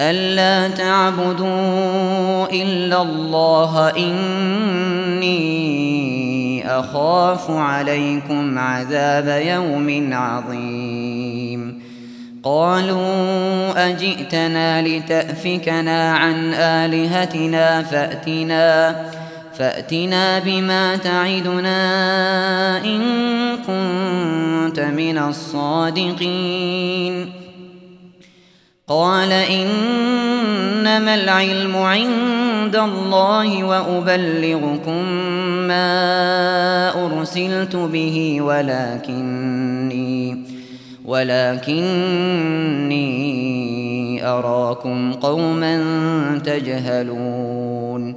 ألا تعبدوا إلا الله إني أخاف عليكم عذاب يوم عظيم قالوا أجئتنا لتأفكنا عن آلهتنا فأتنا فأتنا بما تعدنا إن كنت من الصادقين قال إنما العلم عند الله وأبلغكم ما أرسلت به ولكني ولكني أراكم قوما تجهلون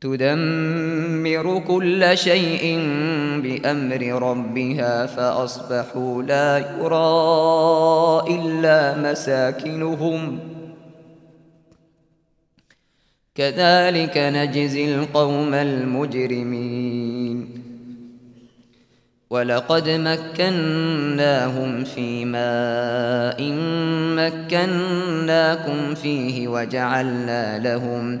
تدمر كل شيء بأمر ربها فأصبحوا لا يرى إلا مساكنهم. كذلك نجزي القوم المجرمين. وَلَقَدْ مَكَّنَّاهُمْ فِي مَاءٍ مَّكَّنَّاكُمْ فِيهِ وَجَعَلْنَا لَهُمْ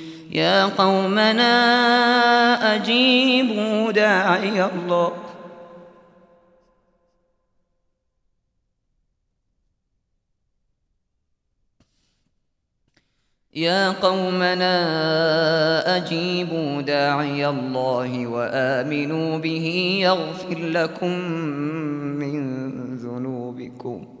يا قومنا أجيبوا داعي الله. يا قومنا أجيبوا داعي الله وآمنوا به يغفر لكم من ذنوبكم.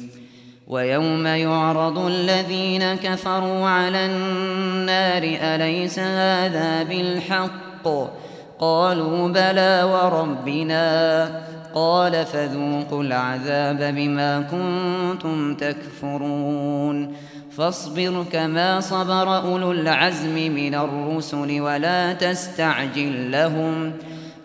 وَيَوْمَ يُعْرَضُ الَّذِينَ كَفَرُوا عَلَى النَّارِ أَلَيْسَ هَذَا بِالْحَقِّ؟ قَالُوا بَلَى وَرَبِّنَا. قال فذوقوا العذاب بما كنتم تكفرون. فاصبر كما صبر أولو العزم من الرسل ولا تستعجل لهم. وَلَا